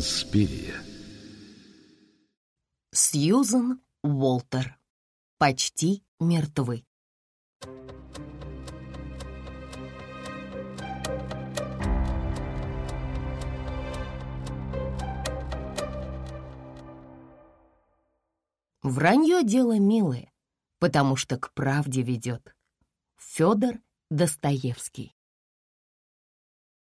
Инспирия. Сьюзен Уолтер. Почти мертвы. Вранье дело милое, потому что к правде ведет. Федор Достоевский.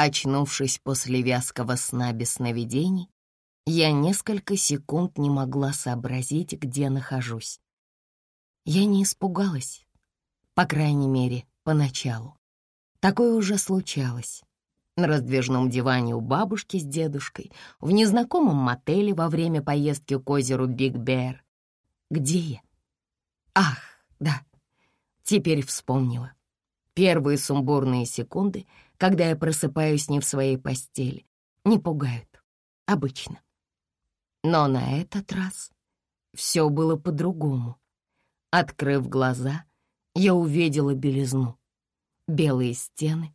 Очнувшись после вязкого сна без сновидений, я несколько секунд не могла сообразить, где нахожусь. Я не испугалась, по крайней мере, поначалу. Такое уже случалось. На раздвижном диване у бабушки с дедушкой, в незнакомом мотеле во время поездки к озеру Биг Бэр. Где я? Ах, да, теперь вспомнила. Первые сумбурные секунды — когда я просыпаюсь не в своей постели, не пугают. Обычно. Но на этот раз все было по-другому. Открыв глаза, я увидела белизну. Белые стены,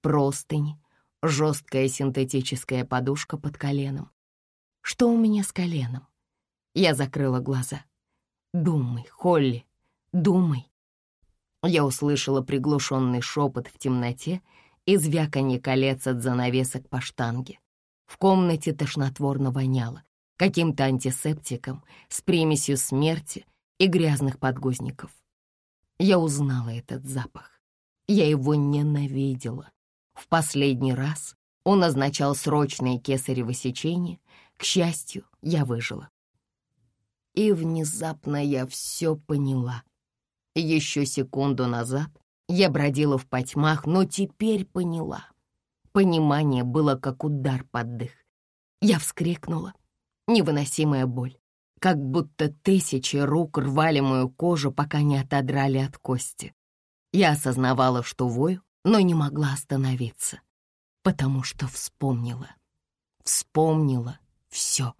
простыни, жесткая синтетическая подушка под коленом. Что у меня с коленом? Я закрыла глаза. Думай, Холли, думай. Я услышала приглушенный шепот в темноте и звяканье колец от занавесок по штанге. В комнате тошнотворно воняло каким-то антисептиком с примесью смерти и грязных подгузников. Я узнала этот запах. Я его ненавидела. В последний раз он означал срочное кесарево сечение. К счастью, я выжила. И внезапно я все поняла. Еще секунду назад я бродила в потьмах, но теперь поняла. Понимание было как удар под дых. Я вскрикнула. Невыносимая боль. Как будто тысячи рук рвали мою кожу, пока не отодрали от кости. Я осознавала, что вою, но не могла остановиться, потому что вспомнила. Вспомнила все.